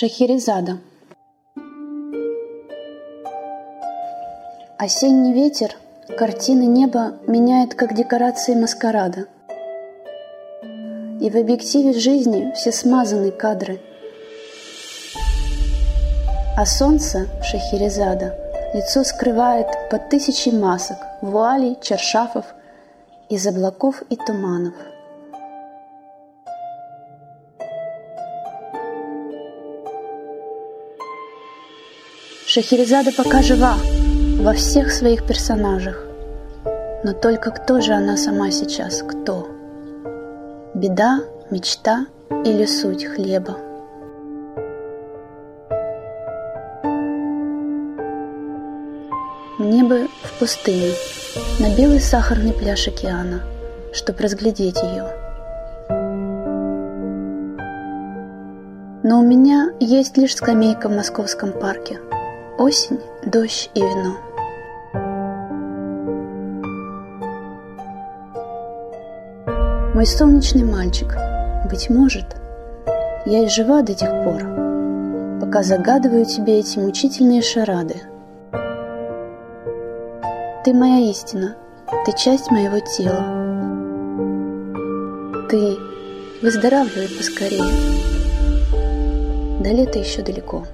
Шахерезада Осенний ветер картины неба меняет, как декорации маскарада. И в объективе жизни все смазаны кадры. А солнце Шахерезада лицо скрывает под тысячи масок, вуалей, чаршафов, из облаков и туманов – Шахерезада пока жива во всех своих персонажах. Но только кто же она сама сейчас? Кто? Беда, мечта или суть хлеба? Мне бы в пустыню, на белый сахарный пляж океана, чтоб разглядеть ее. Но у меня есть лишь скамейка в московском парке – Осень, дождь и вино. Мой солнечный мальчик, быть может, я и жива до тех пор, пока загадываю тебе эти мучительные шарады. Ты моя истина, ты часть моего тела. Ты выздоравливай поскорее. До лета еще далеко.